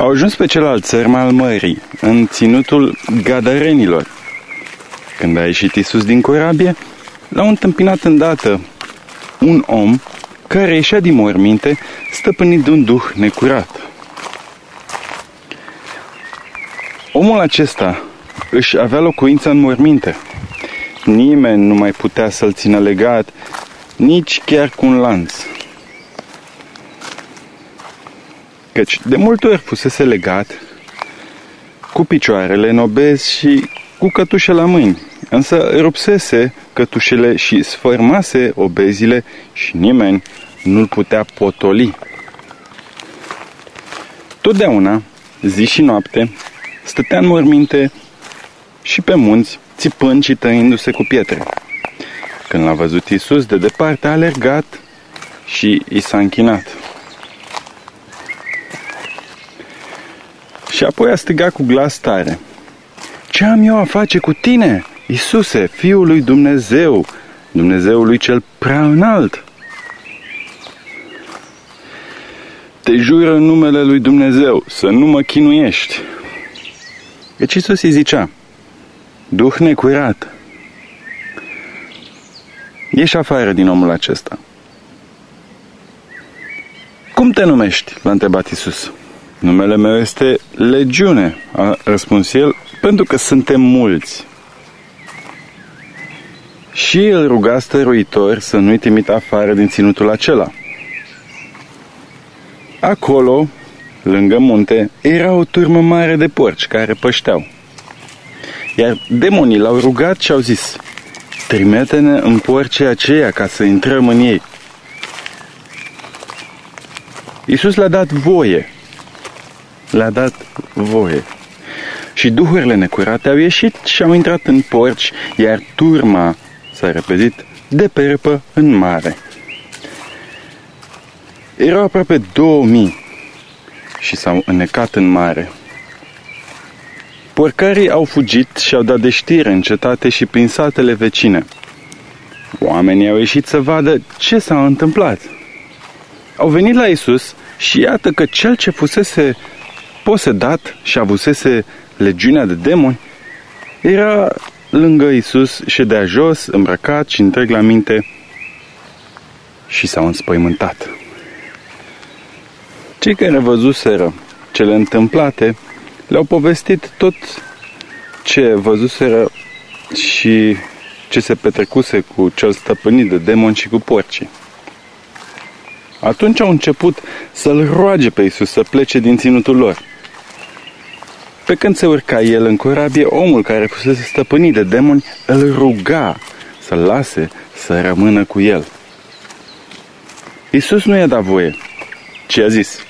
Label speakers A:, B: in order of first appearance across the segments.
A: Au ajuns pe celălalt țărm al mării, în ținutul Gadarenilor. Când a ieșit Isus din corabie, l-au întâmpinat îndată un om care ieșea din morminte, stăpânit de un duh necurat. Omul acesta își avea locuința în morminte. Nimeni nu mai putea să-l țină legat, nici chiar cu un lanț. Căci de multe ori fusese legat cu picioarele în obez și cu cătușe la mâini, însă rupsese cătușele și sfărmase obezile și nimeni nu-l putea potoli. Totdeauna, zi și noapte, stătea în morminte și pe munți, țipând și tăindu-se cu pietre. Când l-a văzut Isus de departe, a alergat și i s-a închinat. Și apoi a strigat cu glas tare. Ce am eu a face cu tine, Isuse, Fiul lui Dumnezeu, Dumnezeului cel prea înalt? Te jură în numele lui Dumnezeu să nu mă chinuiești. Deci Iisus îi zicea, Duh necurat, ieși afară din omul acesta. Cum te numești? l-a întrebat Iisus. Numele meu este Legiune, a răspuns el, pentru că suntem mulți. Și îl ruga stăruitor să nu-i trimită afară din ținutul acela. Acolo, lângă munte, era o turmă mare de porci care pășteau. Iar demonii l-au rugat și au zis, trimite-ne în porcii aceia ca să intrăm în ei. Iisus le-a dat voie. Le-a dat voie. Și duhurile necurate au ieșit și au intrat în porci, iar turma s-a repezit de pe râpă în mare. Erau aproape 2000 și s-au înnecat în mare. Porcarii au fugit și au dat de știre în cetate și prin satele vecine. Oamenii au ieșit să vadă ce s-a întâmplat. Au venit la Isus și iată că cel ce fusese posedat și avusese legiunea de demoni era lângă Isus, ședea jos, îmbrăcat și întreg la minte și s-au înspăimântat. Cei care văzuseră cele întâmplate le-au povestit tot ce văzuseră și ce se petrecuse cu cel stăpânit de demoni și cu porcii. Atunci au început să-l roage pe Isus să plece din ținutul lor. Pe când se urca el în corabie, omul care fusese stăpânit de demoni îl ruga să lase să rămână cu el. Isus nu i-a dat voie, ci a zis,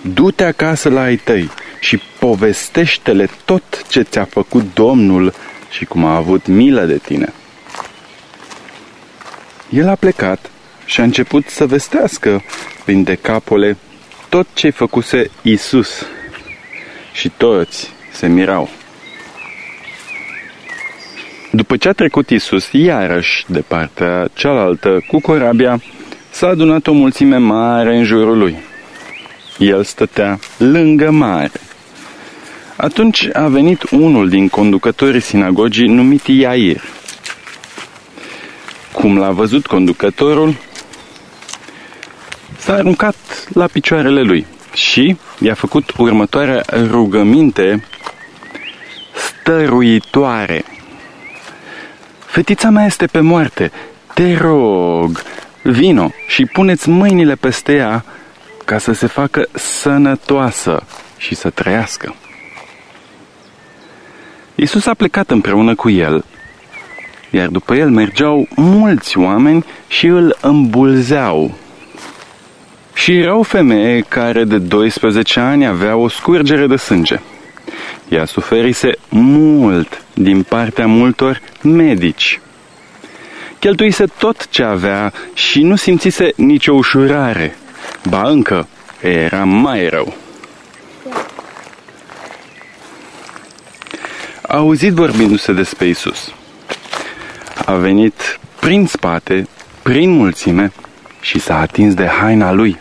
A: du-te acasă la ai tăi și povestește-le tot ce ți-a făcut Domnul și cum a avut milă de tine. El a plecat și a început să vestească prin decapole tot ce făcuse Isus și toți se mirau. După ce a trecut Isus, iarăși de partea cealaltă cu corabia, s-a adunat o mulțime mare în jurul lui. El stătea lângă mare. Atunci a venit unul din conducătorii sinagogii numit Iair. Cum l-a văzut conducătorul, s-a aruncat la picioarele lui și i-a făcut următoarea rugăminte stăruitoare. Fetița mea este pe moarte, te rog, vino și puneți mâinile peste ea ca să se facă sănătoasă și să trăiască. Isus a plecat împreună cu el, iar după el mergeau mulți oameni și îl îmbulzeau. Și era o femeie care de 12 ani avea o scurgere de sânge. Ea suferise mult din partea multor medici. Cheltuise tot ce avea și nu simțise nicio ușurare. Ba încă, era mai rău. A auzit vorbindu-se despre Isus. A venit prin spate, prin mulțime și s-a atins de haina lui.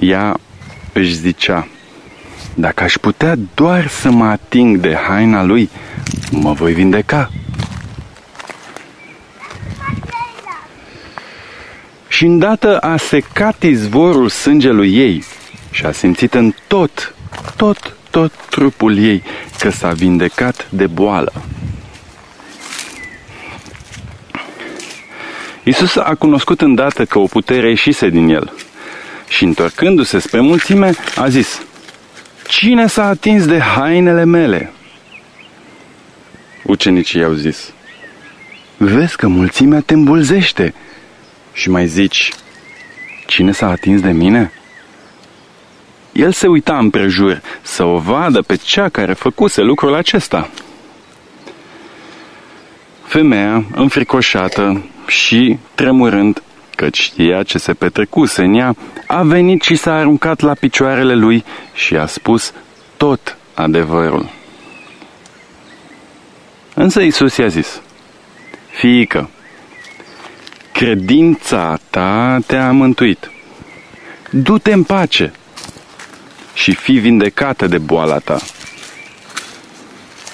A: Ea își zicea, dacă aș putea doar să mă ating de haina lui, mă voi vindeca. Și îndată a secat izvorul sângelui ei și a simțit în tot, tot, tot trupul ei că s-a vindecat de boală. Isus a cunoscut îndată că o putere ieșise din el și întorcându-se spre mulțime a zis, Cine s-a atins de hainele mele? Ucenicii i-au zis, Vezi că mulțimea te îmbulzește și mai zici, Cine s-a atins de mine? El se uita împrejur să o vadă pe cea care făcuse lucrul acesta. Femeia, înfricoșată și tremurând, căci știa ce se petrecuse în ea, a venit și s-a aruncat la picioarele lui și a spus tot adevărul. Însă Isus i-a zis, Fiică, credința ta te-a mântuit. Du-te în pace și fi vindecată de boala ta.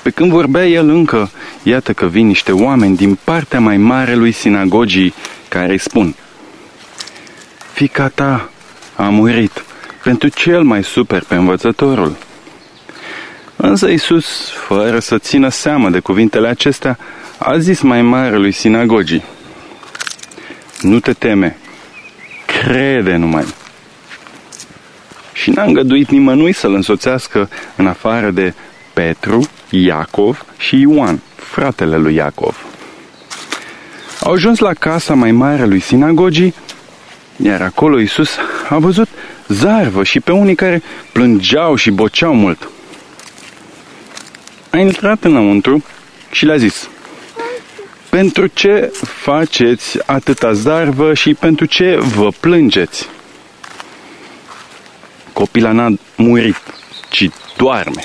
A: Pe când vorbea el încă, iată că vin niște oameni din partea mai mare lui sinagogii care îi spun Fica ta a murit pentru cel mai super pe învățătorul. Însă Iisus, fără să țină seamă de cuvintele acestea, a zis mai mare lui sinagogii Nu te teme, crede numai și n-a îngăduit nimănui să-l însoțească în afară de Petru, Iacov și Ioan, fratele lui Iacov. Au ajuns la casa mai mare lui sinagogii, iar acolo Iisus a văzut zarvă și pe unii care plângeau și boceau mult. A intrat înăuntru și le-a zis, Pentru ce faceți atâta zarvă și pentru ce vă plângeți? Copila n-a murit, ci doarme.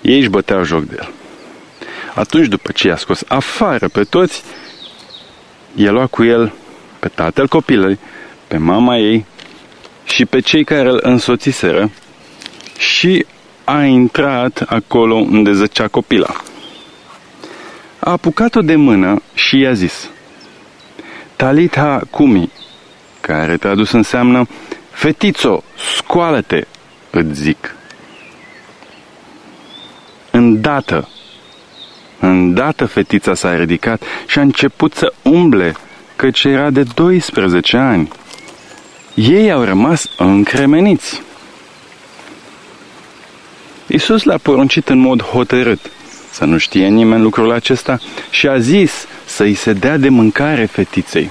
A: Ei își băteau joc de el. Atunci, după ce i-a scos afară pe toți, i-a luat cu el pe tatăl copilului, pe mama ei și pe cei care îl însoțiseră și a intrat acolo unde zăcea copila. A apucat-o de mână și i-a zis, Talita cumi, care tradus înseamnă Fetițo, scoală-te, îți zic. Îndată, îndată fetița s-a ridicat și a început să umble, căci era de 12 ani. Ei au rămas încremeniți. Iisus l-a poruncit în mod hotărât să nu știe nimeni lucrul acesta și a zis să-i se dea de mâncare fetiței.